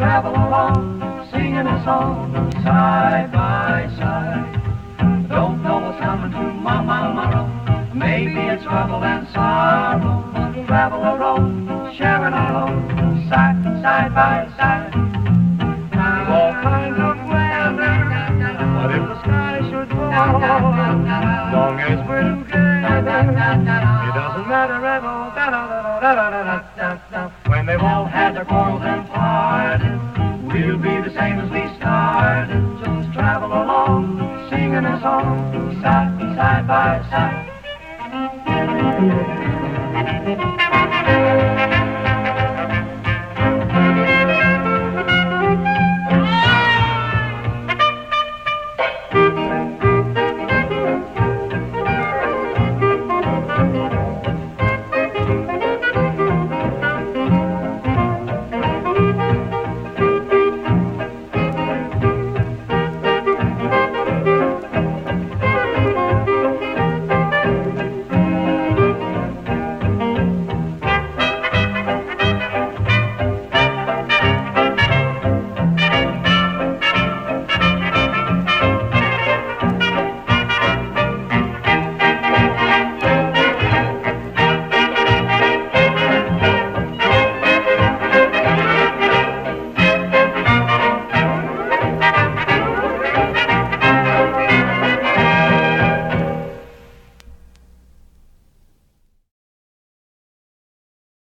along singing a song, side by side. Don't know what's coming tomorrow. Maybe it's trouble and sorrow. Travel alone, sharing our load, side, side by side. All kinds of weather, but if the sky should fall, long as we're together, it doesn't matter at all. When they've all had their quarrels and we'll be the same as we started. Just travel along, singing a song, side, side by side.